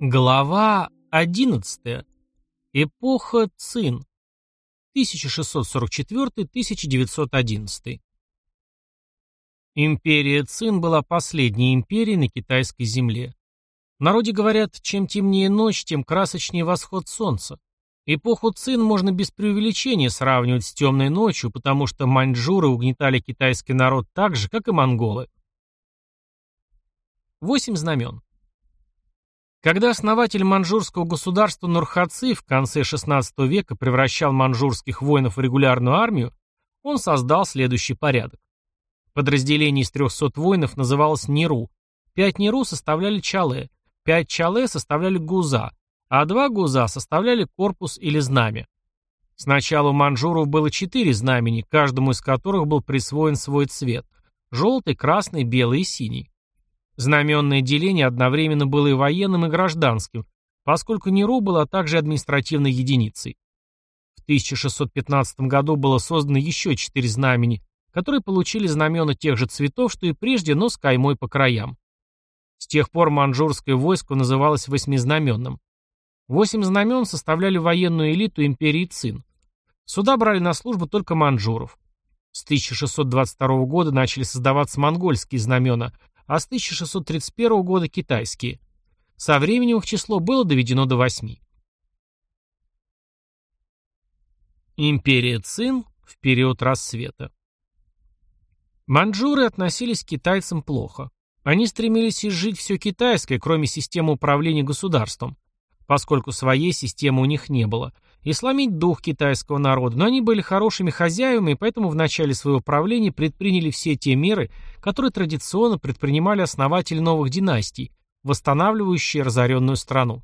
Глава 11. Эпоха Цин. 1644-1911. Империя Цин была последней империей на китайской земле. В народе говорят, чем темнее ночь, тем красочнее восход солнца. Эпоху Цин можно без преувеличения сравнивать с темной ночью, потому что маньчжуры угнетали китайский народ так же, как и монголы. Восемь знамен. Когда основатель маньчжурского государства Нурхаци в конце XVI века превращал маньчжурских воинов в регулярную армию, он создал следующий порядок. Подразделение из 300 воинов называлось Ниру. Пять Ниру составляли Чале, пять Чале составляли Гуза, а два гуза составляли корпус или знамя. Сначала у манжуров было четыре знамени, каждому из которых был присвоен свой цвет – желтый, красный, белый и синий. Знаменное деление одновременно было и военным, и гражданским, поскольку Неру была также административной единицей. В 1615 году было создано еще четыре знамени, которые получили знамена тех же цветов, что и прежде, но с каймой по краям. С тех пор манжурское войско называлось восьмизнаменным. Восемь знамен составляли военную элиту империи Цин. Сюда брали на службу только манжуров. С 1622 года начали создаваться монгольские знамена, а с 1631 года китайские. Со временем их число было доведено до восьми. Империя Цин в период рассвета. Манчжуры относились к китайцам плохо. Они стремились изжить все китайское, кроме системы управления государством поскольку своей системы у них не было, и сломить дух китайского народа, но они были хорошими хозяевами, и поэтому в начале своего правления предприняли все те меры, которые традиционно предпринимали основатели новых династий, восстанавливающие разоренную страну.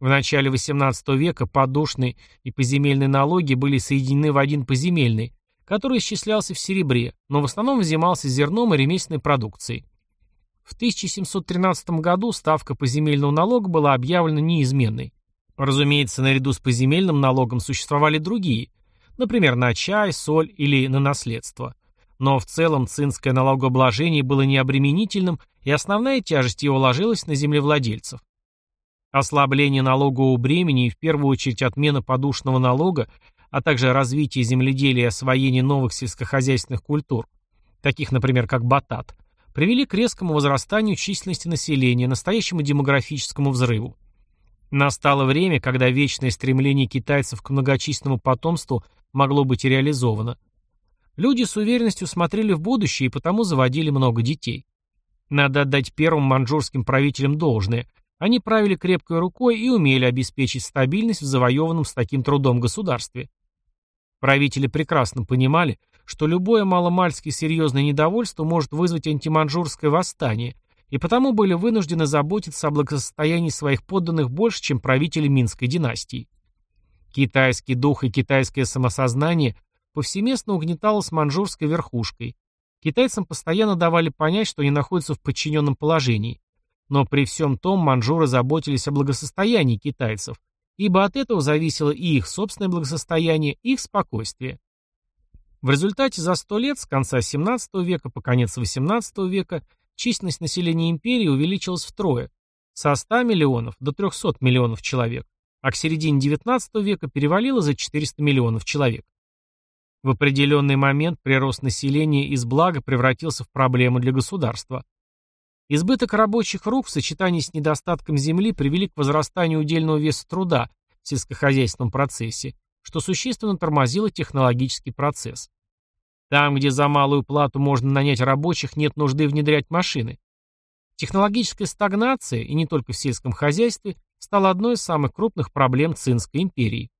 В начале XVIII века подушные и поземельные налоги были соединены в один поземельный, который исчислялся в серебре, но в основном взимался зерном и ремесленной продукцией. В 1713 году ставка поземельного налога была объявлена неизменной. Разумеется, наряду с поземельным налогом существовали другие, например, на чай, соль или на наследство. Но в целом цинское налогообложение было необременительным, и основная тяжесть его ложилась на землевладельцев. Ослабление налогового бремени и в первую очередь отмена подушного налога, а также развитие земледелия и освоение новых сельскохозяйственных культур, таких, например, как батат – привели к резкому возрастанию численности населения, настоящему демографическому взрыву. Настало время, когда вечное стремление китайцев к многочисленному потомству могло быть реализовано. Люди с уверенностью смотрели в будущее и потому заводили много детей. Надо отдать первым манчжурским правителям должное. Они правили крепкой рукой и умели обеспечить стабильность в завоеванном с таким трудом государстве. Правители прекрасно понимали, что любое маломальски серьезное недовольство может вызвать антиманжурское восстание, и потому были вынуждены заботиться о благосостоянии своих подданных больше, чем правители Минской династии. Китайский дух и китайское самосознание повсеместно угнеталось манжурской верхушкой. Китайцам постоянно давали понять, что они находятся в подчиненном положении. Но при всем том манжуры заботились о благосостоянии китайцев, ибо от этого зависело и их собственное благосостояние, и их спокойствие. В результате за сто лет, с конца 17 века по конец 18 века, численность населения империи увеличилась втрое, со 100 миллионов до 300 миллионов человек, а к середине 19 века перевалило за 400 миллионов человек. В определенный момент прирост населения из блага превратился в проблему для государства. Избыток рабочих рук в сочетании с недостатком земли привели к возрастанию удельного веса труда в сельскохозяйственном процессе, что существенно тормозило технологический процесс. Там, где за малую плату можно нанять рабочих, нет нужды внедрять машины. Технологическая стагнация, и не только в сельском хозяйстве, стала одной из самых крупных проблем Цинской империи.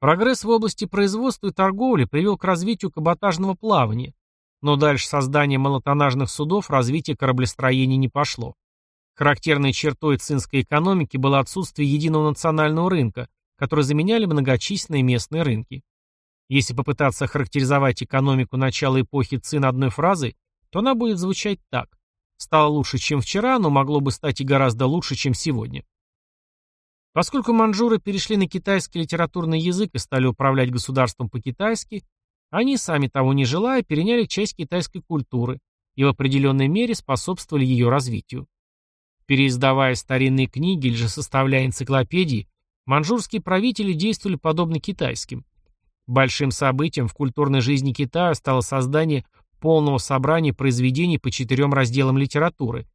Прогресс в области производства и торговли привел к развитию каботажного плавания, но дальше создания малотоннажных судов развитие кораблестроения не пошло. Характерной чертой цинской экономики было отсутствие единого национального рынка, которые заменяли многочисленные местные рынки. Если попытаться характеризовать экономику начала эпохи Цин одной фразой, то она будет звучать так. Стало лучше, чем вчера, но могло бы стать и гораздо лучше, чем сегодня. Поскольку манжуры перешли на китайский литературный язык и стали управлять государством по-китайски, они, сами того не желая, переняли часть китайской культуры и в определенной мере способствовали ее развитию. Переиздавая старинные книги или же составляя энциклопедии, манчжурские правители действовали подобно китайским. Большим событием в культурной жизни Китая стало создание полного собрания произведений по четырем разделам литературы,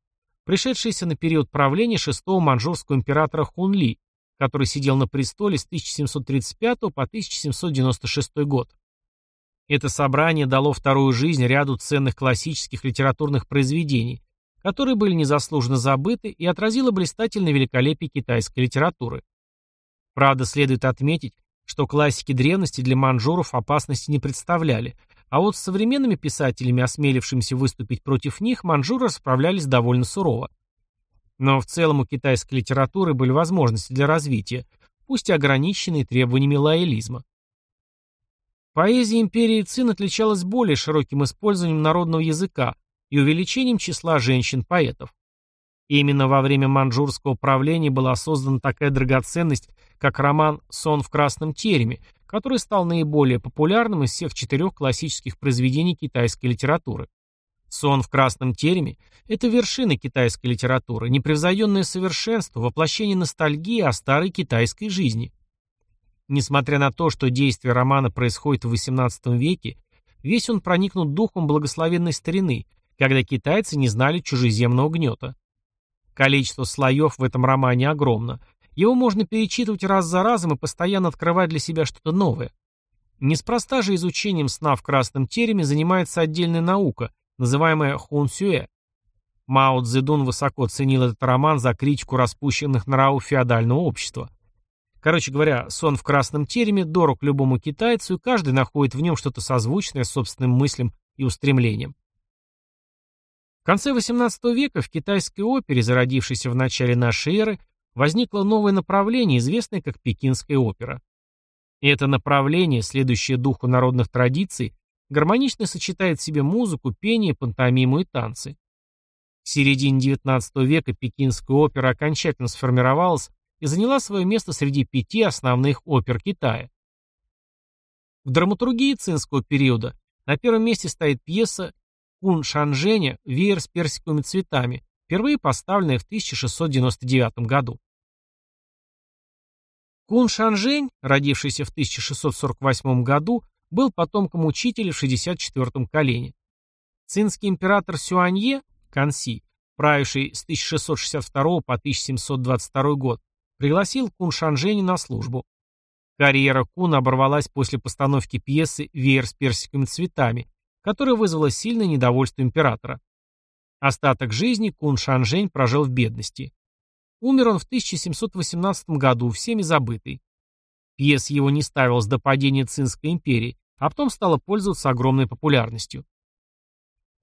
пришедшееся на период правления шестого манчжурского императора Хунли, который сидел на престоле с 1735 по 1796 год. Это собрание дало вторую жизнь ряду ценных классических литературных произведений, которые были незаслуженно забыты и отразило блистательное великолепие китайской литературы. Правда, следует отметить, что классики древности для манжуров опасности не представляли, а вот с современными писателями, осмелившимися выступить против них, манжуры справлялись довольно сурово. Но в целом у китайской литературы были возможности для развития, пусть и ограниченные требованиями лоялизма. Поэзия империи Цин отличалась более широким использованием народного языка и увеличением числа женщин-поэтов. Именно во время манчжурского правления была создана такая драгоценность, как роман «Сон в красном тереме», который стал наиболее популярным из всех четырех классических произведений китайской литературы. «Сон в красном тереме» — это вершина китайской литературы, непревзойденное совершенство, воплощение ностальгии о старой китайской жизни. Несмотря на то, что действие романа происходит в XVIII веке, весь он проникнут духом благословенной старины, когда китайцы не знали чужеземного гнета. Количество слоев в этом романе огромно. Его можно перечитывать раз за разом и постоянно открывать для себя что-то новое. Неспроста же изучением сна в красном тереме занимается отдельная наука, называемая хунсюэ. Мао Цзэдун высоко ценил этот роман за критику распущенных нравов феодального общества. Короче говоря, сон в красном тереме дорог любому китайцу, и каждый находит в нем что-то созвучное собственным мыслям и устремлениям. В конце XVIII века в китайской опере, зародившейся в начале нашей эры, возникло новое направление, известное как Пекинская опера. И это направление, следующее духу народных традиций, гармонично сочетает в себе музыку, пение, пантомиму и танцы. В середине XIX века Пекинская опера окончательно сформировалась и заняла свое место среди пяти основных опер Китая. В драматургии цинского периода на первом месте стоит пьеса Кун Шанжэня «Веер с персиковыми цветами», впервые поставленная в 1699 году. Кун Шанжэнь, родившийся в 1648 году, был потомком учителя в 64-м колене. Цинский император Сюанье, Канси, правивший с 1662 по 1722 год, пригласил Кун Шанжэня на службу. Карьера Куна оборвалась после постановки пьесы «Веер с персиковыми цветами», которое вызвало сильное недовольство императора. Остаток жизни Кун Шанжэнь прожил в бедности. Умер он в 1718 году, всеми забытый. Пьес его не ставилась до падения Цинской империи, а потом стала пользоваться огромной популярностью.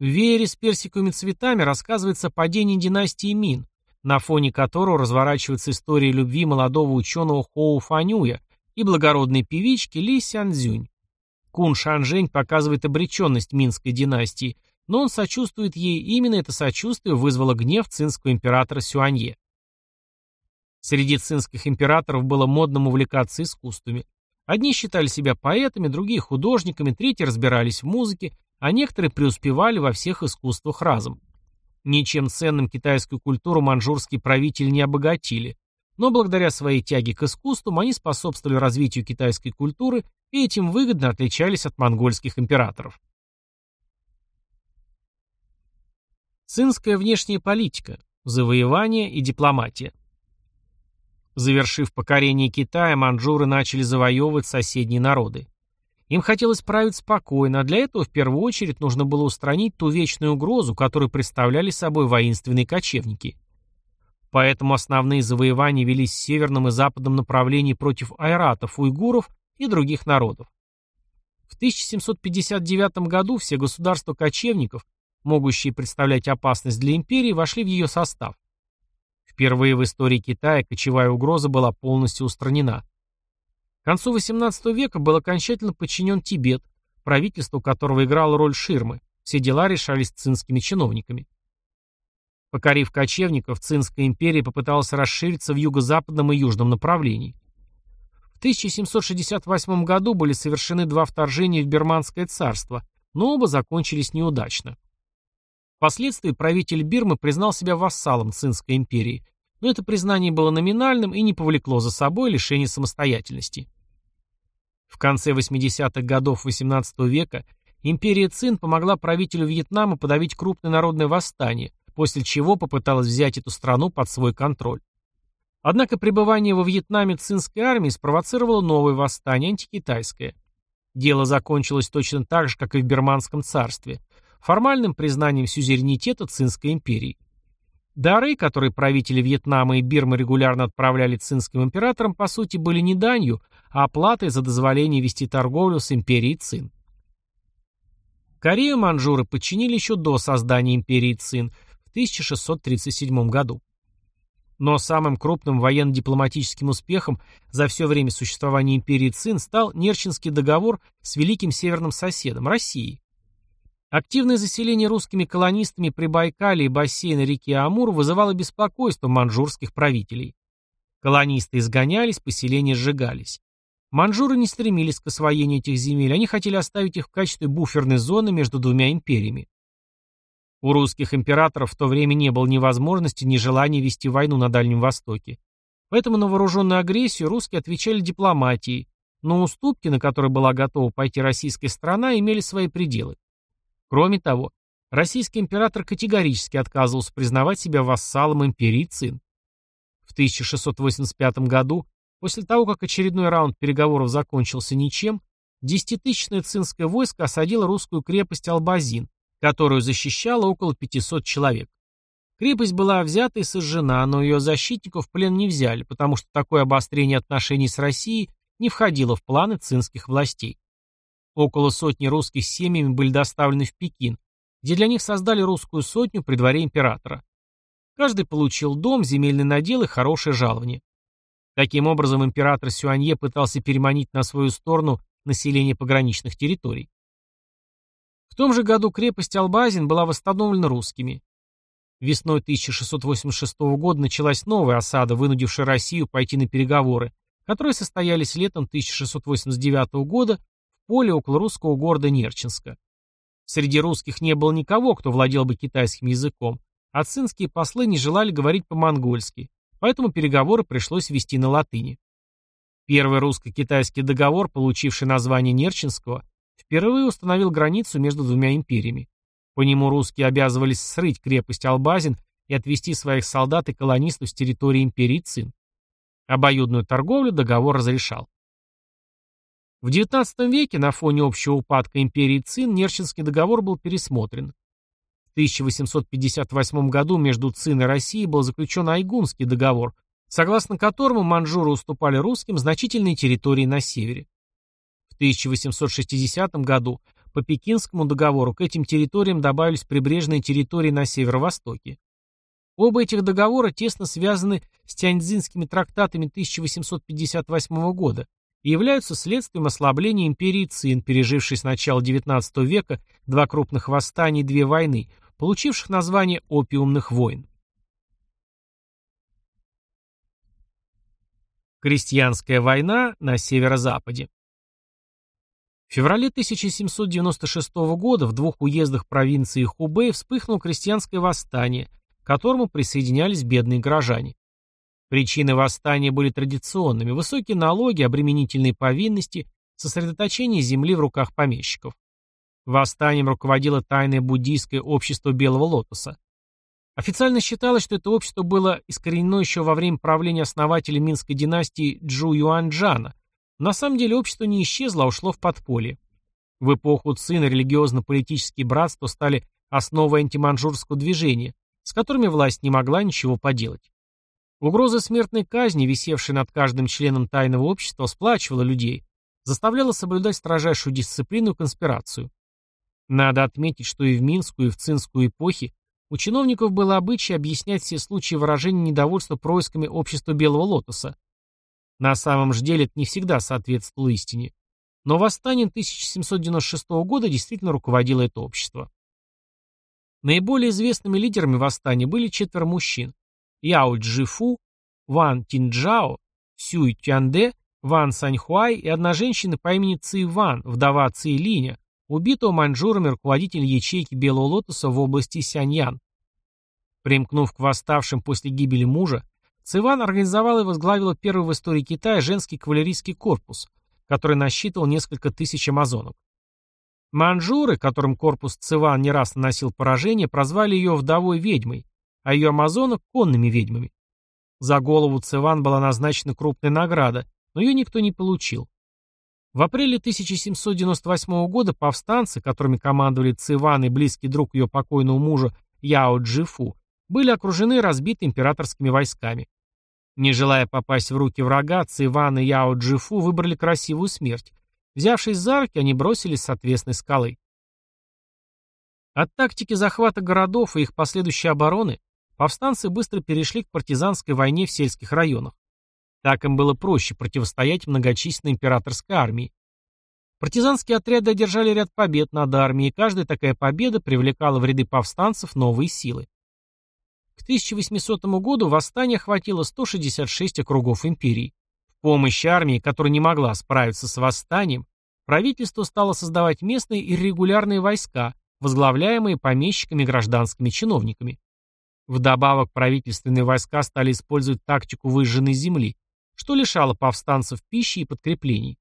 В «Веере с персиковыми цветами» рассказывается о падении династии Мин, на фоне которого разворачивается история любви молодого ученого Хоу Фанюя и благородной певички Ли Сянцзюнь. Кун Шанжэнь показывает обреченность Минской династии, но он сочувствует ей, именно это сочувствие вызвало гнев цинского императора Сюанье. Среди цинских императоров было модным увлекаться искусствами. Одни считали себя поэтами, другие художниками, третьи разбирались в музыке, а некоторые преуспевали во всех искусствах разом. Ничем ценным китайскую культуру манчжурские правители не обогатили, но благодаря своей тяге к искусству они способствовали развитию китайской культуры и этим выгодно отличались от монгольских императоров. Цинская внешняя политика, завоевание и дипломатия. Завершив покорение Китая, манчжуры начали завоевывать соседние народы. Им хотелось править спокойно, а для этого в первую очередь нужно было устранить ту вечную угрозу, которую представляли собой воинственные кочевники. Поэтому основные завоевания велись в северном и западном направлении против айратов, уйгуров и других народов. В 1759 году все государства кочевников, могущие представлять опасность для империи, вошли в ее состав. Впервые в истории Китая кочевая угроза была полностью устранена. К концу XVIII века был окончательно подчинен Тибет, правительство которого играло роль ширмы, все дела решались цинскими чиновниками. Покорив кочевников, Цинская империя попыталась расшириться в юго-западном и южном направлении. В 1768 году были совершены два вторжения в Бирманское царство, но оба закончились неудачно. Впоследствии правитель Бирмы признал себя вассалом Цинской империи, но это признание было номинальным и не повлекло за собой лишение самостоятельности. В конце 80-х годов XVIII века империя Цин помогла правителю Вьетнама подавить крупное народное восстание, после чего попыталась взять эту страну под свой контроль. Однако пребывание во Вьетнаме цинской армии спровоцировало новое восстание, антикитайское. Дело закончилось точно так же, как и в Бирманском царстве, формальным признанием сюзеренитета Цинской империи. Дары, которые правители Вьетнама и Бирмы регулярно отправляли цинским императорам, по сути, были не данью, а оплатой за дозволение вести торговлю с империей Цин. Корею манжуры подчинили еще до создания империи Цин в 1637 году. Но самым крупным военно-дипломатическим успехом за все время существования империи Цин стал Нерчинский договор с великим северным соседом – Россией. Активное заселение русскими колонистами при Байкале и бассейне реки Амур вызывало беспокойство манжурских правителей. Колонисты изгонялись, поселения сжигались. Манжуры не стремились к освоению этих земель, они хотели оставить их в качестве буферной зоны между двумя империями. У русских императоров в то время не было ни возможности, ни желания вести войну на Дальнем Востоке. Поэтому на вооруженную агрессию русские отвечали дипломатией, но уступки, на которые была готова пойти российская страна, имели свои пределы. Кроме того, российский император категорически отказывался признавать себя вассалом империи Цин. В 1685 году, после того, как очередной раунд переговоров закончился ничем, десятитысячное цинское войско осадило русскую крепость Албазин, которую защищало около 500 человек. Крепость была взята и сожжена, но ее защитников в плен не взяли, потому что такое обострение отношений с Россией не входило в планы цинских властей. Около сотни русских семьями были доставлены в Пекин, где для них создали русскую сотню при дворе императора. Каждый получил дом, земельный надел и хорошее жалование. Таким образом, император Сюанье пытался переманить на свою сторону население пограничных территорий. В том же году крепость Албазин была восстановлена русскими. Весной 1686 года началась новая осада, вынудившая Россию пойти на переговоры, которые состоялись летом 1689 года поле около русского города Нерчинска. Среди русских не было никого, кто владел бы китайским языком, а цинские послы не желали говорить по-монгольски, поэтому переговоры пришлось вести на латыни. Первый русско-китайский договор, получивший название Нерчинского, впервые установил границу между двумя империями. По нему русские обязывались срыть крепость Албазин и отвести своих солдат и колонистов с территории империи Цин. Обоюдную торговлю договор разрешал. В XIX веке на фоне общего упадка империи Цин Нерчинский договор был пересмотрен. В 1858 году между Цин и Россией был заключен Айгунский договор, согласно которому манжуры уступали русским значительные территории на севере. В 1860 году по Пекинскому договору к этим территориям добавились прибрежные территории на северо-востоке. Оба этих договора тесно связаны с Тяньцзинскими трактатами 1858 года, и являются следствием ослабления империи Цин, пережившей с начала XIX века два крупных восстания и две войны, получивших название «опиумных войн». Крестьянская война на северо-западе В феврале 1796 года в двух уездах провинции Хубэй вспыхнуло крестьянское восстание, к которому присоединялись бедные горожане. Причины восстания были традиционными – высокие налоги, обременительные повинности, сосредоточение земли в руках помещиков. Восстанием руководило тайное буддийское общество Белого Лотоса. Официально считалось, что это общество было искоренено еще во время правления основателя Минской династии Джу Юаньчжана. На самом деле общество не исчезло, а ушло в подполье. В эпоху Цина религиозно-политические братства стали основой антиманжурского движения, с которыми власть не могла ничего поделать. Угроза смертной казни, висевшая над каждым членом тайного общества, сплачивала людей, заставляла соблюдать строжайшую дисциплину и конспирацию. Надо отметить, что и в Минскую, и в Цинскую эпохи у чиновников было обычай объяснять все случаи выражения недовольства происками общества Белого Лотоса. На самом же деле это не всегда соответствовало истине. Но восстание 1796 года действительно руководило это общество. Наиболее известными лидерами восстания были четверо мужчин. Яо Джифу, Ван Тинджао, Сюй Тянде, Ван Саньхуай и одна женщина по имени Ци Ван, вдова Ци Линя, убитого маньчжурами руководителя ячейки Белого Лотоса в области Сяньян. Примкнув к восставшим после гибели мужа, Циван организовал и возглавил первый в истории Китая женский кавалерийский корпус, который насчитывал несколько тысяч амазонок. Манжуры, которым корпус Циван не раз наносил поражение, прозвали ее вдовой ведьмой, а ее амазонок – конными ведьмами. За голову Циван была назначена крупная награда, но ее никто не получил. В апреле 1798 года повстанцы, которыми командовали Циван и близкий друг ее покойного мужа Яо Джифу, были окружены и разбиты императорскими войсками. Не желая попасть в руки врага, Циван и Яо Джифу выбрали красивую смерть. Взявшись за руки, они бросились с отвесной скалы. От тактики захвата городов и их последующей обороны повстанцы быстро перешли к партизанской войне в сельских районах. Так им было проще противостоять многочисленной императорской армии. Партизанские отряды одержали ряд побед над армией, и каждая такая победа привлекала в ряды повстанцев новые силы. К 1800 году восстание охватило 166 округов империи. В помощь армии, которая не могла справиться с восстанием, правительство стало создавать местные иррегулярные войска, возглавляемые помещиками и гражданскими чиновниками. Вдобавок правительственные войска стали использовать тактику выжженной земли, что лишало повстанцев пищи и подкреплений.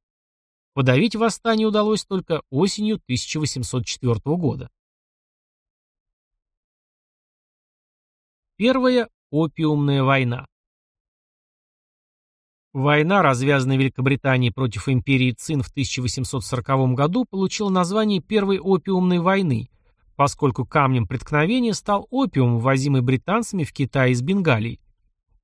Подавить восстание удалось только осенью 1804 года. Первая опиумная война. Война, развязанная Великобританией против империи Цин в 1840 году, получила название Первой опиумной войны, поскольку камнем преткновения стал опиум, ввозимый британцами в Китай из Бенгалии.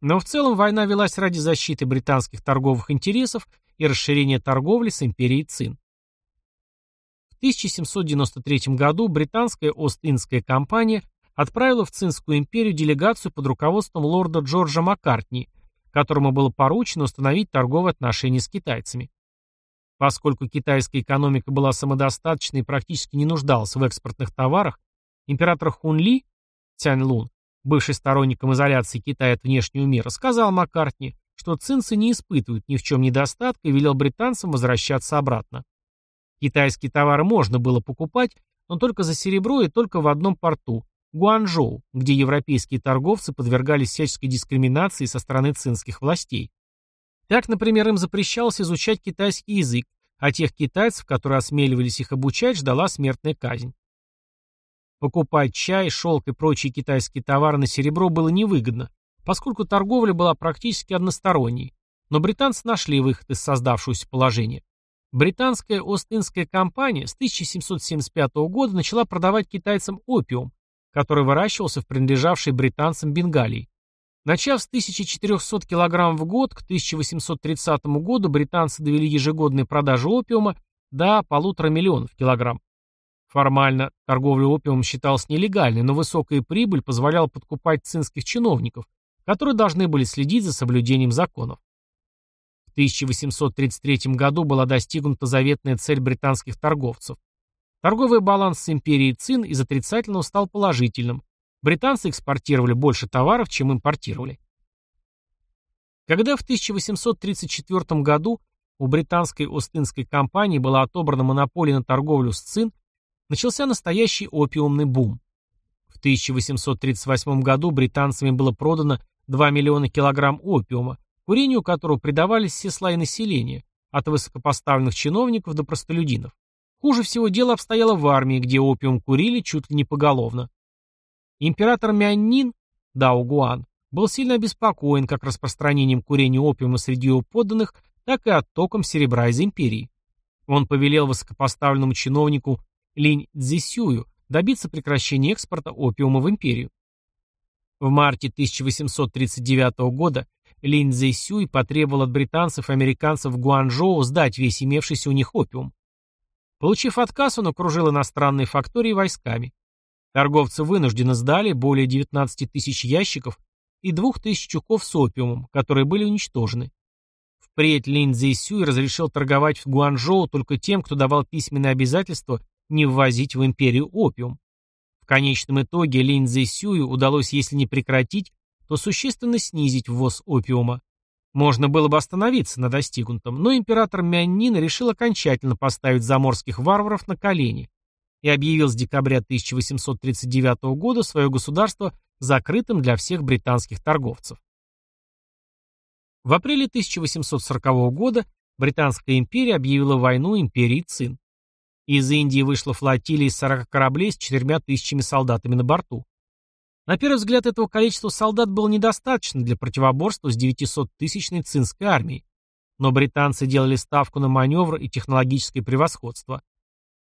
Но в целом война велась ради защиты британских торговых интересов и расширения торговли с империей Цин. В 1793 году британская Ост-Индская компания отправила в Цинскую империю делегацию под руководством лорда Джорджа Маккартни, которому было поручено установить торговые отношения с китайцами. Поскольку китайская экономика была самодостаточной и практически не нуждалась в экспортных товарах, император Хунли, Цянь Лун, бывший сторонником изоляции Китая от внешнего мира, сказал Маккартни, что цинцы не испытывают ни в чем недостатка и велел британцам возвращаться обратно. Китайские товары можно было покупать, но только за серебро и только в одном порту – Гуанчжоу, где европейские торговцы подвергались всяческой дискриминации со стороны цинских властей. Так, например, им запрещалось изучать китайский язык, а тех китайцев, которые осмеливались их обучать, ждала смертная казнь. Покупать чай, шелк и прочие китайские товары на серебро было невыгодно, поскольку торговля была практически односторонней, но британцы нашли выход из создавшегося положения. Британская Ост-Индская компания с 1775 года начала продавать китайцам опиум, который выращивался в принадлежавшей британцам Бенгалии. Начав с 1400 кг в год, к 1830 году британцы довели ежегодные продажи опиума до полутора миллионов килограмм. Формально торговля опиумом считалась нелегальной, но высокая прибыль позволяла подкупать цинских чиновников, которые должны были следить за соблюдением законов. В 1833 году была достигнута заветная цель британских торговцев. Торговый баланс с империей Цин из отрицательного стал положительным. Британцы экспортировали больше товаров, чем импортировали. Когда в 1834 году у британской Остинской компании была отобрана монополия на торговлю с Цин, начался настоящий опиумный бум. В 1838 году британцами было продано 2 миллиона килограмм опиума, курению которого предавались все слои населения, от высокопоставленных чиновников до простолюдинов. Хуже всего дело обстояло в армии, где опиум курили чуть ли не поголовно. Император Мяннин, Дао Гуан, был сильно обеспокоен как распространением курения опиума среди его подданных, так и оттоком серебра из империи. Он повелел высокопоставленному чиновнику Линь Цзисюю добиться прекращения экспорта опиума в империю. В марте 1839 года Линь Цзисюй потребовал от британцев и американцев Гуанчжоу сдать весь имевшийся у них опиум. Получив отказ, он окружил иностранные фактории войсками. Торговцы вынужденно сдали более 19 тысяч ящиков и 2 тысяч чуков с опиумом, которые были уничтожены. Впредь Лин Цзисюй разрешил торговать в Гуанчжоу только тем, кто давал письменные обязательства не ввозить в империю опиум. В конечном итоге Линь Цзэсюю удалось, если не прекратить, то существенно снизить ввоз опиума. Можно было бы остановиться на достигнутом, но император Мяннин решил окончательно поставить заморских варваров на колени и объявил с декабря 1839 года свое государство закрытым для всех британских торговцев. В апреле 1840 года Британская империя объявила войну империи Цин. Из Индии вышла флотилия из 40 кораблей с четырьмя тысячами солдатами на борту. На первый взгляд этого количества солдат было недостаточно для противоборства с 900-тысячной цинской армией. Но британцы делали ставку на маневр и технологическое превосходство.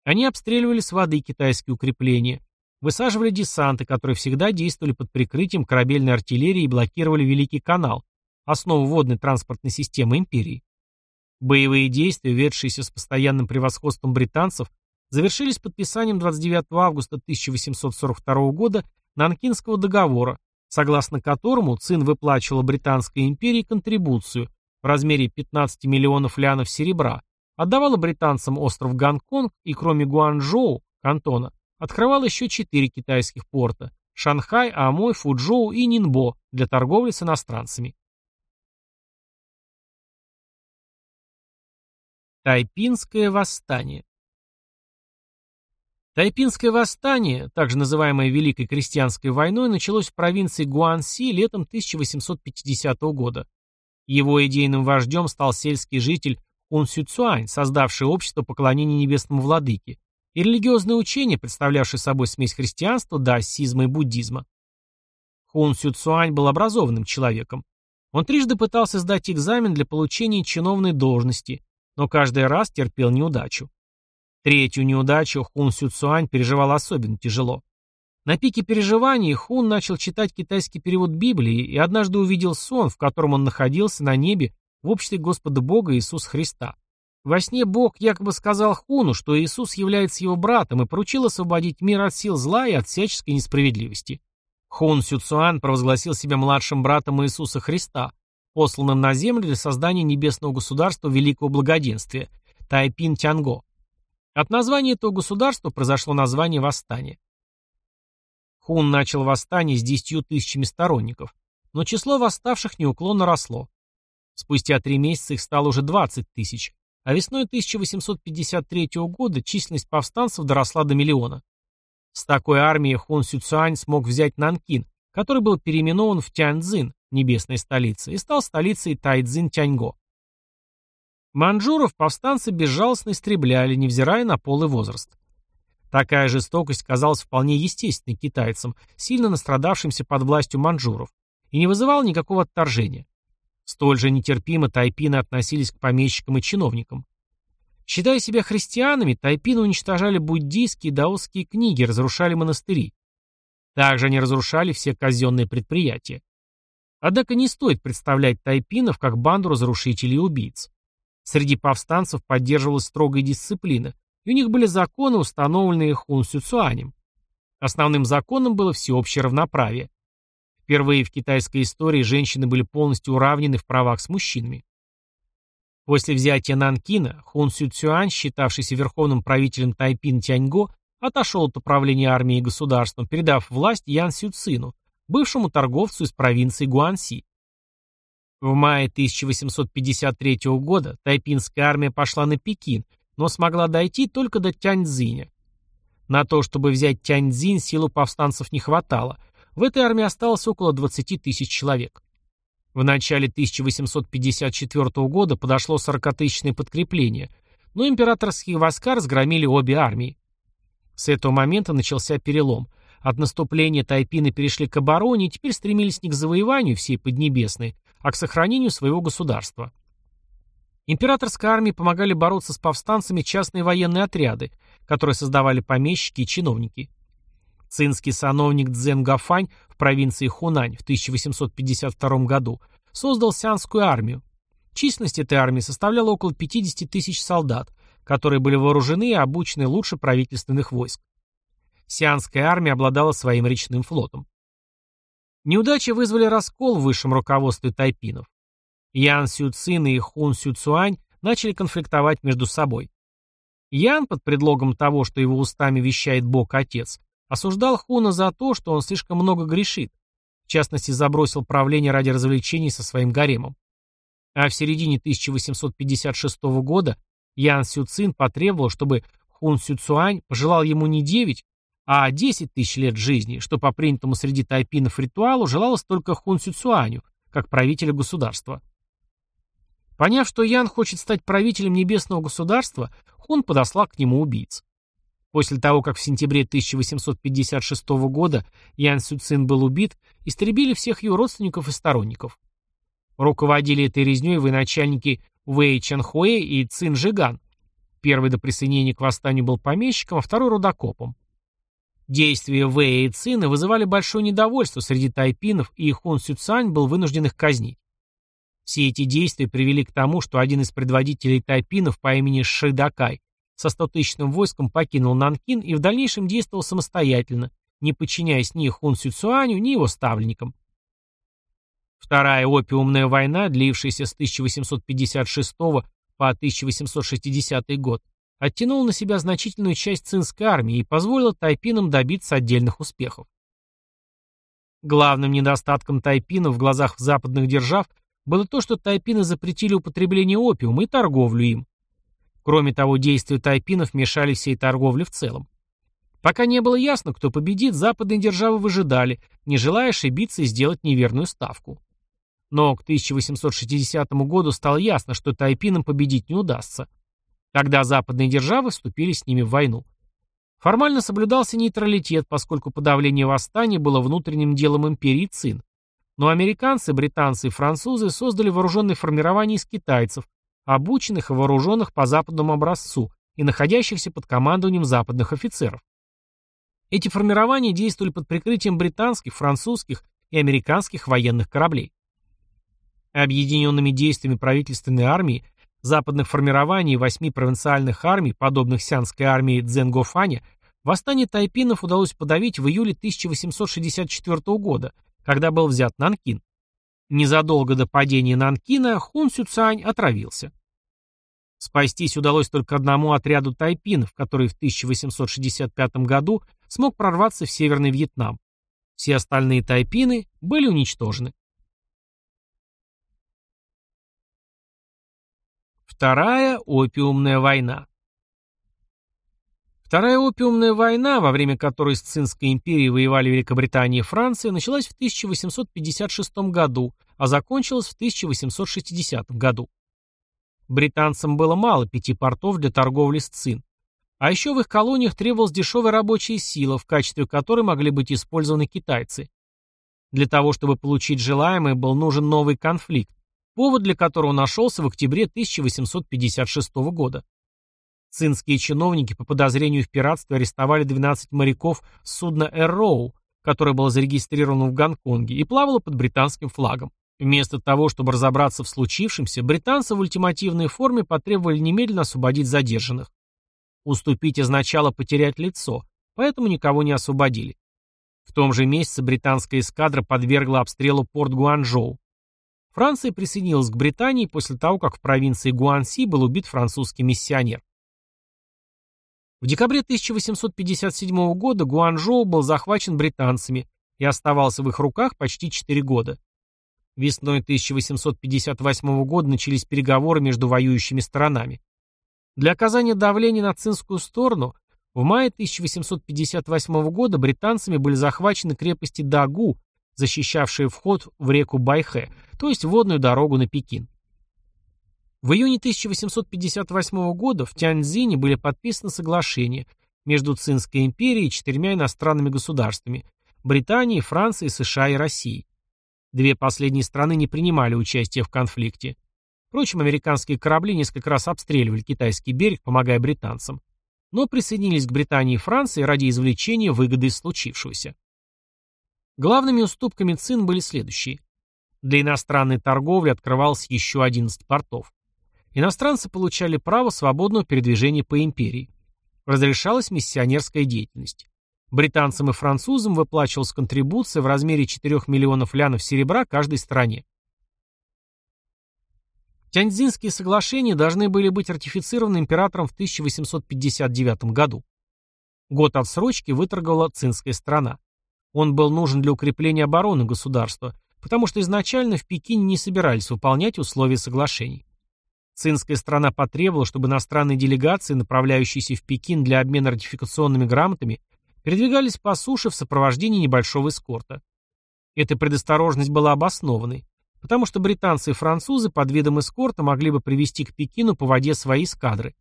Они обстреливали с воды китайские укрепления, высаживали десанты, которые всегда действовали под прикрытием корабельной артиллерии и блокировали Великий канал, основу водной транспортной системы империи. Боевые действия, ведшиеся с постоянным превосходством британцев, завершились подписанием 29 августа 1842 года Нанкинского договора, согласно которому Цин выплачивала Британской империи контрибуцию в размере 15 миллионов лянов серебра, отдавала британцам остров Гонконг и кроме Гуанчжоу, кантона, открывала еще четыре китайских порта – Шанхай, Амой, Фуджоу и Нинбо для торговли с иностранцами. Тайпинское восстание Тайпинское восстание, также называемое Великой крестьянской войной, началось в провинции Гуанси летом 1850 года. Его идейным вождем стал сельский житель Хун Сюцуань, создавший общество поклонения небесному владыке, и религиозное учение, представлявшее собой смесь христианства, даосизма и буддизма. Хун Сюцуань был образованным человеком. Он трижды пытался сдать экзамен для получения чиновной должности, но каждый раз терпел неудачу. Третью неудачу Хун Сюцуань переживал особенно тяжело. На пике переживаний Хун начал читать китайский перевод Библии и однажды увидел сон, в котором он находился на небе в обществе Господа Бога Иисуса Христа. Во сне Бог якобы сказал Хуну, что Иисус является его братом и поручил освободить мир от сил зла и от всяческой несправедливости. Хун Сюцуан провозгласил себя младшим братом Иисуса Христа, посланным на землю для создания небесного государства Великого Благоденствия, Тайпин Тянго. От названия этого государства произошло название восстания. Хун начал восстание с десятью тысячами сторонников, но число восставших неуклонно росло. Спустя три месяца их стало уже 20 тысяч, а весной 1853 года численность повстанцев доросла до миллиона. С такой армией Хун Сюцюань смог взять Нанкин, который был переименован в Тяньцзин, небесной столице, и стал столицей Тайцзин-Тяньго. Манчжуров повстанцы безжалостно истребляли, невзирая на пол и возраст. Такая жестокость казалась вполне естественной китайцам, сильно настрадавшимся под властью манчжуров, и не вызывала никакого отторжения. Столь же нетерпимо тайпины относились к помещикам и чиновникам. Считая себя христианами, тайпины уничтожали буддийские и даосские книги, разрушали монастыри. Также они разрушали все казенные предприятия. Однако не стоит представлять тайпинов как банду разрушителей и убийц. Среди повстанцев поддерживалась строгая дисциплина, и у них были законы, установленные Хун Сюцуанем. Основным законом было всеобщее равноправие. Впервые в китайской истории женщины были полностью уравнены в правах с мужчинами. После взятия Нанкина Хун Сюцюань, считавшийся верховным правителем Тайпин Тяньго, отошел от управления армией и государством, передав власть Ян Сюцину, бывшему торговцу из провинции Гуанси. В мае 1853 года тайпинская армия пошла на Пекин, но смогла дойти только до Тяньцзиня. На то, чтобы взять Тяньцзинь, силу повстанцев не хватало. В этой армии осталось около 20 тысяч человек. В начале 1854 года подошло 40-тысячное подкрепление, но императорские войска разгромили обе армии. С этого момента начался перелом. От наступления тайпины перешли к обороне и теперь стремились не к завоеванию всей Поднебесной, а к сохранению своего государства. Императорской армии помогали бороться с повстанцами частные военные отряды, которые создавали помещики и чиновники. Цинский сановник Цзэн Гафань в провинции Хунань в 1852 году создал сианскую армию. Численность этой армии составляла около 50 тысяч солдат, которые были вооружены и обучены лучше правительственных войск. Сианская армия обладала своим речным флотом. Неудачи вызвали раскол в высшем руководстве тайпинов. Ян Сюцин и Хун Сюцуань начали конфликтовать между собой. Ян, под предлогом того, что его устами вещает Бог-Отец, осуждал Хуна за то, что он слишком много грешит, в частности, забросил правление ради развлечений со своим гаремом. А в середине 1856 года Ян Сюцин потребовал, чтобы Хун Сюцуань пожелал ему не 9, а 10 тысяч лет жизни, что по принятому среди тайпинов ритуалу желалось только Хун Сюцуаню, как правителю государства. Поняв, что Ян хочет стать правителем небесного государства, Хун подослал к нему убийц. После того, как в сентябре 1856 года Ян Сюцин был убит, истребили всех его родственников и сторонников. Руководили этой резней военачальники Вэй Чанхуэ и Цин Жиган. Первый до присоединения к восстанию был помещиком, а второй – рудокопом. Действия Вэя и Цина вызывали большое недовольство среди тайпинов, и Хун Сюцань был вынужден их казнить. Все эти действия привели к тому, что один из предводителей тайпинов по имени Шидакай со стотысячным войском покинул Нанкин и в дальнейшем действовал самостоятельно, не подчиняясь ни Хун Сюцуаню, ни его ставленникам. Вторая опиумная война, длившаяся с 1856 по 1860 год, оттянула на себя значительную часть цинской армии и позволила тайпинам добиться отдельных успехов. Главным недостатком тайпинов в глазах западных держав было то, что тайпины запретили употребление опиума и торговлю им. Кроме того, действия тайпинов мешали всей торговле в целом. Пока не было ясно, кто победит, западные державы выжидали, не желая ошибиться и сделать неверную ставку. Но к 1860 году стало ясно, что тайпинам победить не удастся. Тогда западные державы вступили с ними в войну. Формально соблюдался нейтралитет, поскольку подавление восстания было внутренним делом империи Цин. Но американцы, британцы и французы создали вооруженные формирования из китайцев, обученных и вооруженных по западному образцу и находящихся под командованием западных офицеров. Эти формирования действовали под прикрытием британских, французских и американских военных кораблей. Объединенными действиями правительственной армии, западных формирований и восьми провинциальных армий, подобных сианской армии Цзенгофаня, восстание тайпинов удалось подавить в июле 1864 года, когда был взят Нанкин. Незадолго до падения Нанкина Хун Сюцань отравился. Спастись удалось только одному отряду тайпинов, который в 1865 году смог прорваться в Северный Вьетнам. Все остальные тайпины были уничтожены. Вторая опиумная война Вторая опиумная война, во время которой с Цинской империей воевали Великобритания и Франция, началась в 1856 году, а закончилась в 1860 году. Британцам было мало пяти портов для торговли с Цин. А еще в их колониях требовалась дешевая рабочая сила, в качестве которой могли быть использованы китайцы. Для того, чтобы получить желаемое, был нужен новый конфликт, повод для которого нашелся в октябре 1856 года. Цинские чиновники по подозрению в пиратстве арестовали 12 моряков судна «Эрроу», которое было зарегистрировано в Гонконге и плавало под британским флагом. Вместо того, чтобы разобраться в случившемся, британцы в ультимативной форме потребовали немедленно освободить задержанных. Уступить означало потерять лицо, поэтому никого не освободили. В том же месяце британская эскадра подвергла обстрелу порт Гуанчжоу. Франция присоединилась к Британии после того, как в провинции Гуанси был убит французский миссионер. В декабре 1857 года Гуанчжоу был захвачен британцами и оставался в их руках почти 4 года. Весной 1858 года начались переговоры между воюющими сторонами. Для оказания давления на цинскую сторону в мае 1858 года британцами были захвачены крепости Дагу, защищавшие вход в реку Байхэ, то есть водную дорогу на Пекин. В июне 1858 года в Тяньцзине были подписаны соглашения между Цинской империей и четырьмя иностранными государствами – Британией, Францией, США и Россией. Две последние страны не принимали участие в конфликте. Впрочем, американские корабли несколько раз обстреливали китайский берег, помогая британцам, но присоединились к Британии и Франции ради извлечения выгоды из случившегося. Главными уступками Цин были следующие. Для иностранной торговли открывалось еще 11 портов. Иностранцы получали право свободного передвижения по империи. Разрешалась миссионерская деятельность. Британцам и французам выплачивалась контрибуция в размере 4 миллионов лянов серебра каждой стране. Тяньцзинские соглашения должны были быть ратифицированы императором в 1859 году. Год отсрочки выторговала цинская страна. Он был нужен для укрепления обороны государства, потому что изначально в Пекине не собирались выполнять условия соглашений. Цинская страна потребовала, чтобы иностранные делегации, направляющиеся в Пекин для обмена ратификационными грамотами, передвигались по суше в сопровождении небольшого эскорта. Эта предосторожность была обоснованной, потому что британцы и французы под видом эскорта могли бы привести к Пекину по воде свои эскадры.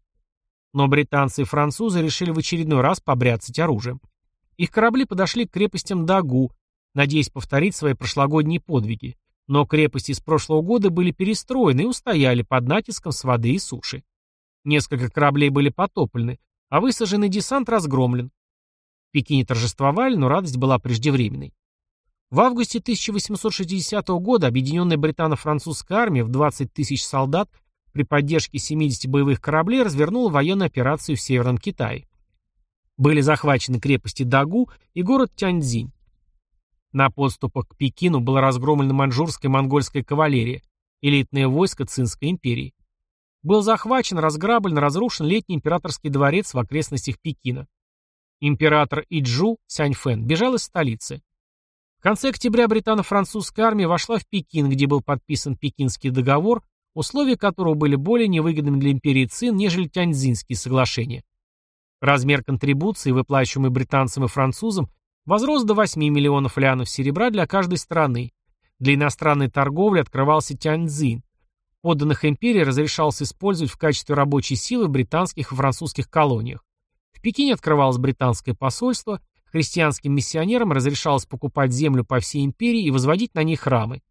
Но британцы и французы решили в очередной раз побряцать оружием. Их корабли подошли к крепостям Дагу, надеясь повторить свои прошлогодние подвиги, но крепости из прошлого года были перестроены и устояли под натиском с воды и суши. Несколько кораблей были потоплены, а высаженный десант разгромлен. В Пекине торжествовали, но радость была преждевременной. В августе 1860 года объединенная британо-французская армия в 20 тысяч солдат при поддержке 70 боевых кораблей развернула военную операцию в Северном Китае. Были захвачены крепости Дагу и город Тяньцзинь. На подступах к Пекину была разгромлена маньчжурская и монгольская кавалерия, элитное войско Цинской империи. Был захвачен, разграблен, разрушен летний императорский дворец в окрестностях Пекина. Император Иджу, Сяньфэн, бежал из столицы. В конце октября британо-французская армия вошла в Пекин, где был подписан Пекинский договор, условия которого были более невыгодными для империи Цин, нежели Тяньцзинские соглашения. Размер контрибуции, выплачиваемый британцам и французам, возрос до 8 миллионов лянов серебра для каждой страны. Для иностранной торговли открывался Тяньцзин. Подданных империи разрешалось использовать в качестве рабочей силы в британских и французских колониях. В Пекине открывалось британское посольство, христианским миссионерам разрешалось покупать землю по всей империи и возводить на ней храмы.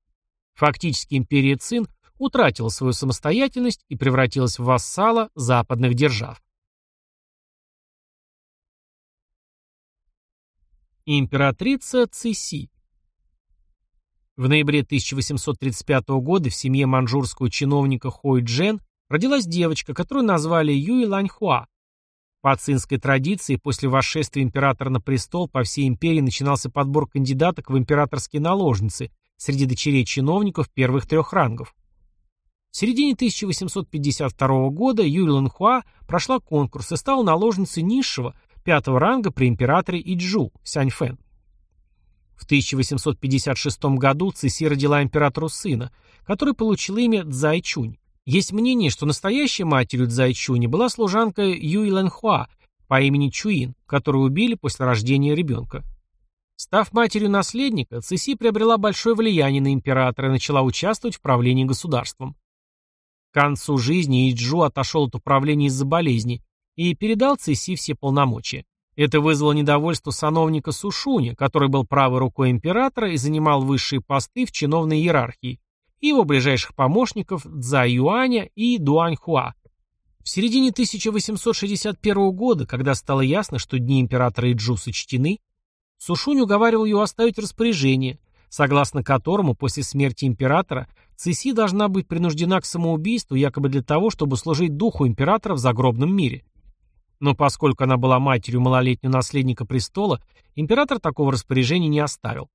Фактически империя Цин утратила свою самостоятельность и превратилась в вассала западных держав. Императрица Циси В ноябре 1835 года в семье манчжурского чиновника Хой Джен родилась девочка, которую назвали Юй Ланьхуа. По цинской традиции, после восшествия императора на престол по всей империи начинался подбор кандидаток в императорские наложницы среди дочерей чиновников первых трех рангов. В середине 1852 года Юй Ланхуа прошла конкурс и стала наложницей низшего, пятого ранга при императоре Иджу, Сяньфэн. В 1856 году Циси родила императору сына, который получил имя Цзайчунь. Есть мнение, что настоящей матерью Цзайчуни была служанка Юй Лэнхуа по имени Чуин, которую убили после рождения ребенка. Став матерью наследника, Циси приобрела большое влияние на императора и начала участвовать в правлении государством. К концу жизни Иджу отошел от управления из-за болезни, и передал Цеси все полномочия. Это вызвало недовольство сановника Сушуни, который был правой рукой императора и занимал высшие посты в чиновной иерархии, и его ближайших помощников Цза Юаня и Дуань Хуа. В середине 1861 года, когда стало ясно, что дни императора Иджу сочтены, Сушунь уговаривал ее оставить распоряжение, согласно которому после смерти императора Цеси должна быть принуждена к самоубийству якобы для того, чтобы служить духу императора в загробном мире. Но поскольку она была матерью малолетнего наследника престола, император такого распоряжения не оставил.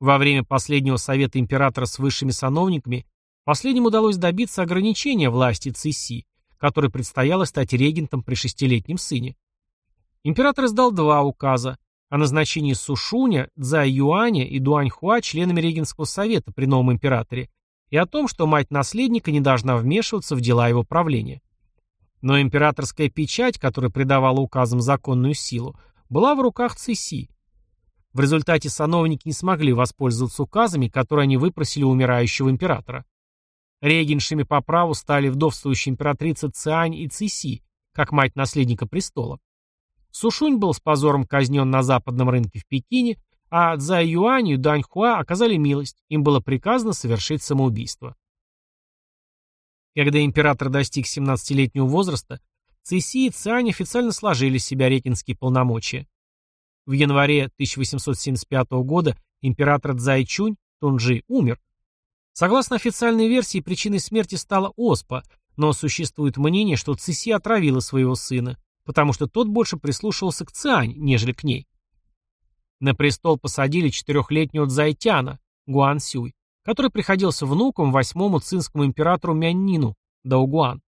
Во время последнего совета императора с высшими сановниками последнему удалось добиться ограничения власти Цисси, которой предстояло стать регентом при шестилетнем сыне. Император издал два указа о назначении Сушуня, Цзай Юаня и Дуаньхуа членами регентского совета при новом императоре и о том, что мать наследника не должна вмешиваться в дела его правления. Но императорская печать, которая придавала указам законную силу, была в руках Циси. В результате сановники не смогли воспользоваться указами, которые они выпросили у умирающего императора. Регеншами по праву стали вдовствующая императрица Циань и Циси, как мать наследника престола. Сушунь был с позором казнен на западном рынке в Пекине, а Цзай Юань и Дань Хуа оказали милость, им было приказано совершить самоубийство. Когда император достиг 17-летнего возраста, Цеси и Цань официально сложили с себя рекинские полномочия. В январе 1875 года император Цзайчунь, Тунджи, умер. Согласно официальной версии, причиной смерти стала оспа, но существует мнение, что Цеси отравила своего сына, потому что тот больше прислушивался к Цань, нежели к ней. На престол посадили четырехлетнего Цзайтяна, Гуансюй, который приходился внуком восьмому цинскому императору Мяннину, Даугуан.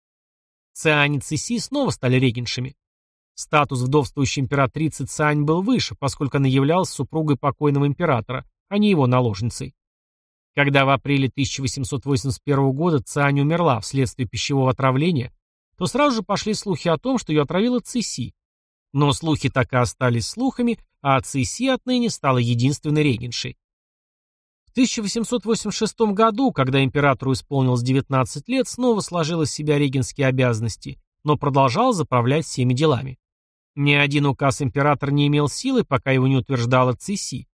Циань и Циси снова стали регеншами. Статус вдовствующей императрицы Циань был выше, поскольку она являлась супругой покойного императора, а не его наложницей. Когда в апреле 1881 года Циань умерла вследствие пищевого отравления, то сразу же пошли слухи о том, что ее отравила Циси. Но слухи так и остались слухами, а Циси отныне стала единственной регеншей. В 1886 году, когда императору исполнилось 19 лет, снова сложил из себя регенские обязанности, но продолжал заправлять всеми делами. Ни один указ императора не имел силы, пока его не утверждала Циси.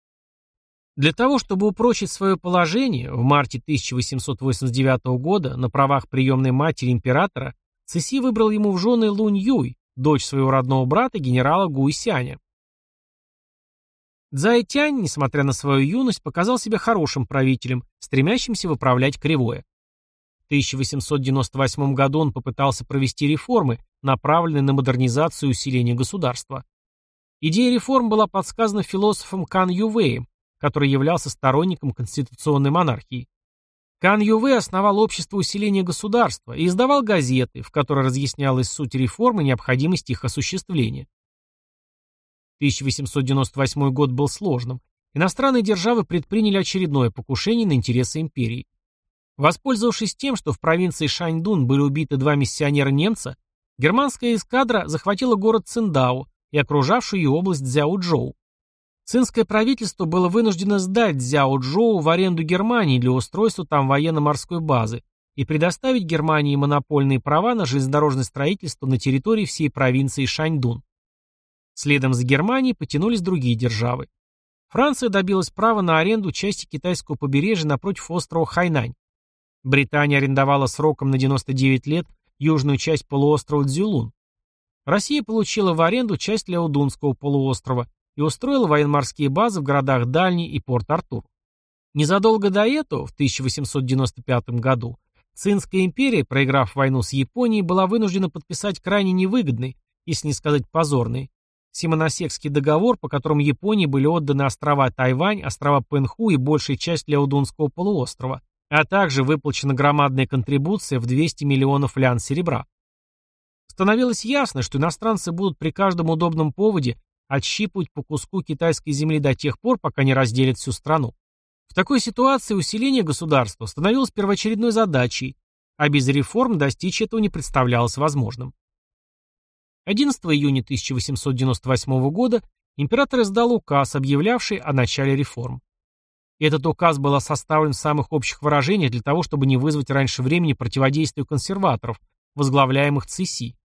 Для того, чтобы упрочить свое положение, в марте 1889 года на правах приемной матери императора Циси выбрал ему в жены Лунь Юй, дочь своего родного брата генерала Гуйсяня. Цзайтянь, несмотря на свою юность, показал себя хорошим правителем, стремящимся выправлять кривое. В 1898 году он попытался провести реформы, направленные на модернизацию и усиление государства. Идея реформ была подсказана философом Кан Ювеем, который являлся сторонником конституционной монархии. Кан Ювей основал общество усиления государства и издавал газеты, в которой разъяснялась суть реформ и необходимость их осуществления. 1898 год был сложным. Иностранные державы предприняли очередное покушение на интересы империи. Воспользовавшись тем, что в провинции Шаньдун были убиты два миссионера-немца, германская эскадра захватила город Циндао и окружавшую ее область Цзяоджоу. Цинское правительство было вынуждено сдать Цзяоджоу в аренду Германии для устройства там военно-морской базы и предоставить Германии монопольные права на железнодорожное строительство на территории всей провинции Шаньдун. Следом за Германией потянулись другие державы. Франция добилась права на аренду части китайского побережья напротив острова Хайнань. Британия арендовала сроком на 99 лет южную часть полуострова Дзюлун. Россия получила в аренду часть Ляодунского полуострова и устроила военно-морские базы в городах Дальний и Порт-Артур. Незадолго до этого, в 1895 году, Цинская империя, проиграв войну с Японией, была вынуждена подписать крайне невыгодный, если не сказать позорный, Симоносекский договор, по которому Японии были отданы острова Тайвань, острова Пэнху и большая часть Ляодунского полуострова, а также выплачена громадная контрибуция в 200 миллионов лян серебра. Становилось ясно, что иностранцы будут при каждом удобном поводе отщипывать по куску китайской земли до тех пор, пока не разделят всю страну. В такой ситуации усиление государства становилось первоочередной задачей, а без реформ достичь этого не представлялось возможным. 11 июня 1898 года император издал указ, объявлявший о начале реформ. Этот указ был составлен в самых общих выражениях для того, чтобы не вызвать раньше времени противодействию консерваторов, возглавляемых ЦИСИ.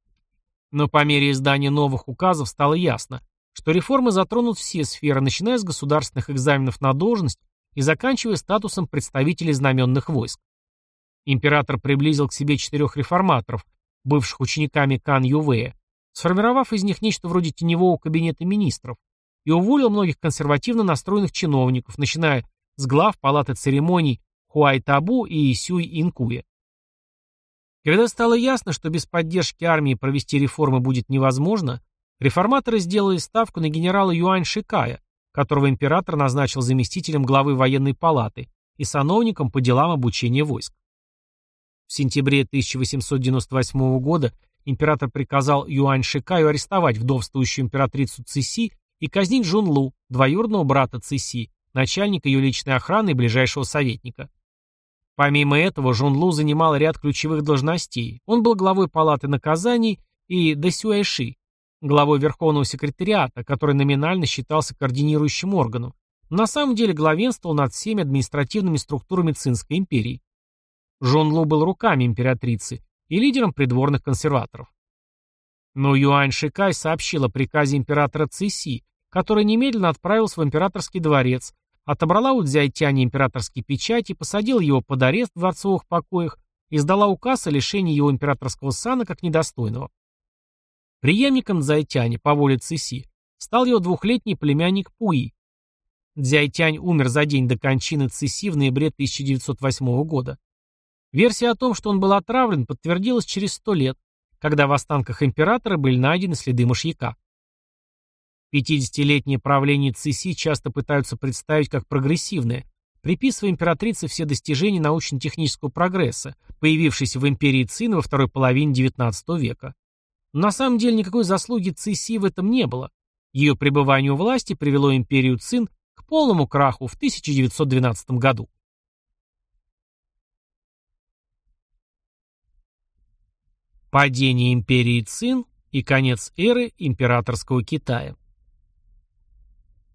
Но по мере издания новых указов стало ясно, что реформы затронут все сферы, начиная с государственных экзаменов на должность и заканчивая статусом представителей знаменных войск. Император приблизил к себе четырех реформаторов, бывших учениками Кан Ювея, сформировав из них нечто вроде теневого кабинета министров, и уволил многих консервативно настроенных чиновников, начиная с глав палаты церемоний Хуай Табу и Сюй Инкуя. Когда стало ясно, что без поддержки армии провести реформы будет невозможно, реформаторы сделали ставку на генерала Юань Шикая, которого император назначил заместителем главы военной палаты и сановником по делам обучения войск. В сентябре 1898 года император приказал Юань Шикаю арестовать вдовствующую императрицу Циси и казнить Жун Лу, двоюродного брата Циси, начальника ее личной охраны и ближайшего советника. Помимо этого, Жун Лу занимал ряд ключевых должностей. Он был главой палаты наказаний и Дэсюэши, главой Верховного секретариата, который номинально считался координирующим органом, но на самом деле главенствовал над всеми административными структурами Цинской империи. Жун Лу был руками императрицы и лидером придворных консерваторов. Но Юань Шикай сообщил о приказе императора Циси, который немедленно отправился в императорский дворец, отобрала у Дзяйтяня императорские печати, посадила его под арест в дворцовых покоях и сдала указ о лишении его императорского сана как недостойного. Преемником Дзяйтяня по воле Циси стал его двухлетний племянник Пуи. Дзяйтянь умер за день до кончины Циси в ноябре 1908 года. Версия о том, что он был отравлен, подтвердилась через сто лет, когда в останках императора были найдены следы мышьяка. Пятидесятилетнее правление Циси часто пытаются представить как прогрессивное, приписывая императрице все достижения научно-технического прогресса, появившиеся в империи Цин во второй половине XIX века. Но на самом деле никакой заслуги Циси в этом не было. Ее пребывание у власти привело империю Цин к полному краху в 1912 году. Падение империи Цин и конец эры императорского Китая.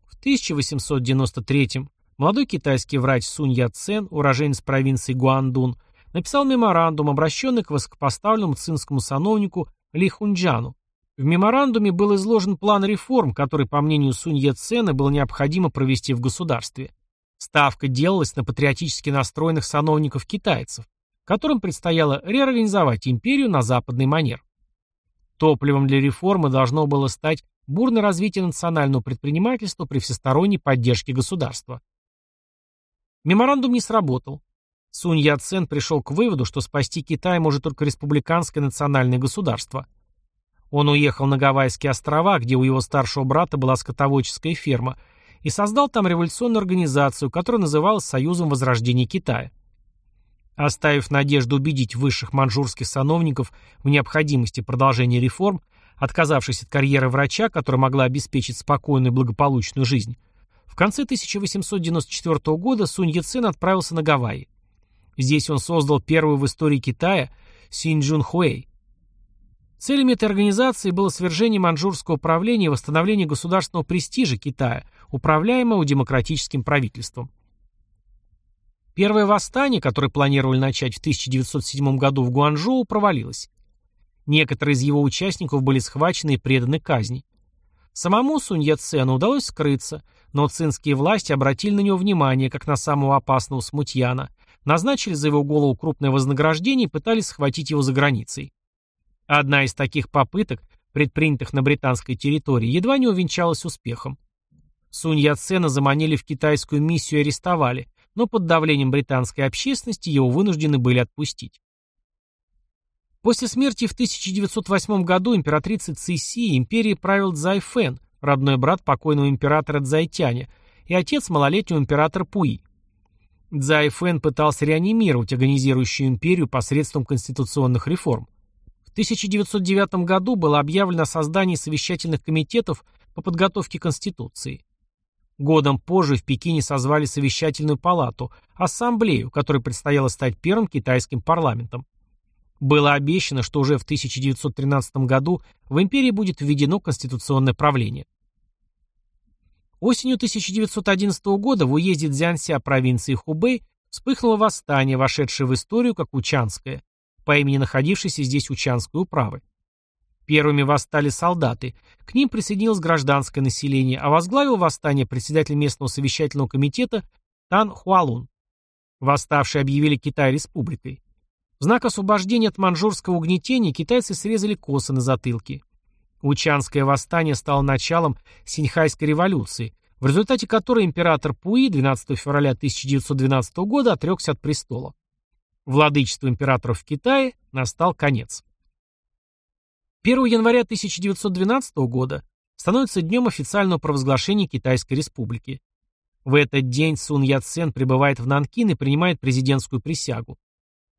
В 1893 молодой китайский врач Сунь Яцен, уроженец провинции Гуандун, написал меморандум, обращенный к высокопоставленному цинскому сановнику Ли Хунджану. В меморандуме был изложен план реформ, который, по мнению Сунь Яцена, было необходимо провести в государстве. Ставка делалась на патриотически настроенных сановников-китайцев, которым предстояло реорганизовать империю на западный манер. Топливом для реформы должно было стать бурное развитие национального предпринимательства при всесторонней поддержке государства. Меморандум не сработал. Сунь Яцен пришел к выводу, что спасти Китай может только республиканское национальное государство. Он уехал на Гавайские острова, где у его старшего брата была скотоводческая ферма, и создал там революционную организацию, которая называлась Союзом Возрождения Китая. Оставив надежду убедить высших манчжурских сановников в необходимости продолжения реформ, отказавшись от карьеры врача, которая могла обеспечить спокойную и благополучную жизнь, в конце 1894 года Сунь Яцен отправился на Гавайи. Здесь он создал первую в истории Китая Синьчжун Хуэй. Целями этой организации было свержение манчжурского правления и восстановление государственного престижа Китая, управляемого демократическим правительством. Первое восстание, которое планировали начать в 1907 году в Гуанчжоу, провалилось. Некоторые из его участников были схвачены и преданы казни. Самому Сунь Яцену удалось скрыться, но цинские власти обратили на него внимание, как на самого опасного смутьяна, назначили за его голову крупное вознаграждение и пытались схватить его за границей. Одна из таких попыток, предпринятых на британской территории, едва не увенчалась успехом. Сунь Яцена заманили в китайскую миссию и арестовали, но под давлением британской общественности его вынуждены были отпустить. После смерти в 1908 году императрицы Цисси империей правил Цзай Фэн, родной брат покойного императора Цзайтяня, и отец малолетнего императора Пуи. Цзай Фэн пытался реанимировать агонизирующую империю посредством конституционных реформ. В 1909 году было объявлено о создании совещательных комитетов по подготовке Конституции. Годом позже в Пекине созвали совещательную палату, ассамблею, которой предстояло стать первым китайским парламентом. Было обещано, что уже в 1913 году в империи будет введено конституционное правление. Осенью 1911 года в уезде Цзянся провинции Хубэй вспыхнуло восстание, вошедшее в историю как Учанское, по имени находившейся здесь Учанской управы. Первыми восстали солдаты, к ним присоединилось гражданское население, а возглавил восстание председатель местного совещательного комитета Тан Хуалун. Восставшие объявили Китай республикой. В знак освобождения от манжурского угнетения китайцы срезали косы на затылке. Учанское восстание стало началом Синьхайской революции, в результате которой император Пуи 12 февраля 1912 года отрекся от престола. Владычеству императоров в Китае настал конец. 1 января 1912 года становится днем официального провозглашения Китайской Республики. В этот день Сун Яцен прибывает в Нанкин и принимает президентскую присягу.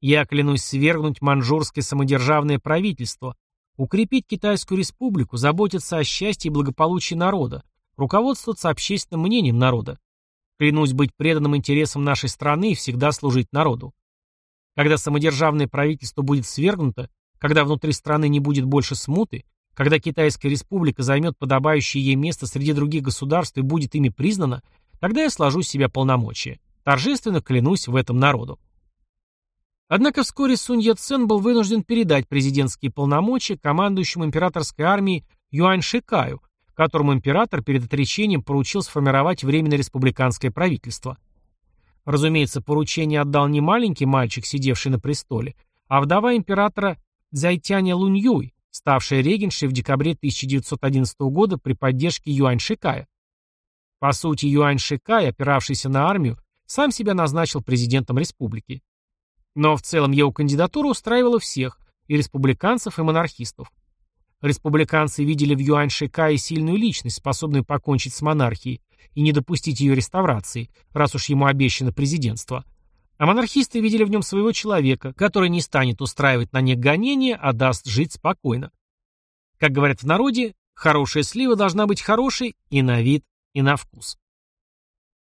Я клянусь свергнуть манчжурское самодержавное правительство, укрепить Китайскую Республику, заботиться о счастье и благополучии народа, руководствоваться общественным мнением народа. Клянусь быть преданным интересам нашей страны и всегда служить народу. Когда самодержавное правительство будет свергнуто, когда внутри страны не будет больше смуты, когда Китайская республика займет подобающее ей место среди других государств и будет ими признана, тогда я сложу с себя полномочия. Торжественно клянусь в этом народу. Однако вскоре Сунь Яцен был вынужден передать президентские полномочия командующему императорской армией Юань Шикаю, которому император перед отречением поручил сформировать Временное республиканское правительство. Разумеется, поручение отдал не маленький мальчик, сидевший на престоле, а вдова императора Цзайтяня Луньюй, ставшая регеншей в декабре 1911 года при поддержке Юань Шикая. По сути, Юань Шикай, опиравшийся на армию, сам себя назначил президентом республики. Но в целом его кандидатура устраивала всех, и республиканцев, и монархистов. Республиканцы видели в Юань Шикае сильную личность, способную покончить с монархией и не допустить ее реставрации, раз уж ему обещано президентство – а монархисты видели в нем своего человека, который не станет устраивать на них гонения, а даст жить спокойно. Как говорят в народе, хорошая слива должна быть хорошей и на вид, и на вкус.